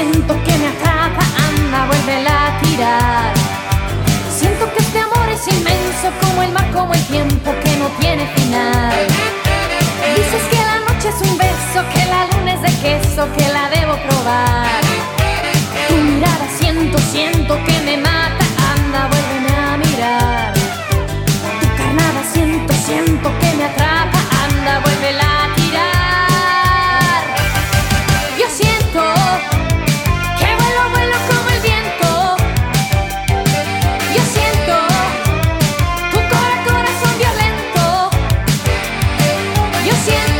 Siento que me atrapa, anda, vuélvela a tirar. Siento que este amor es inmenso como el mar, como el tiempo que no tiene final. Dices que la noche es un beso, que la luna es de queso, que la debo probar. siento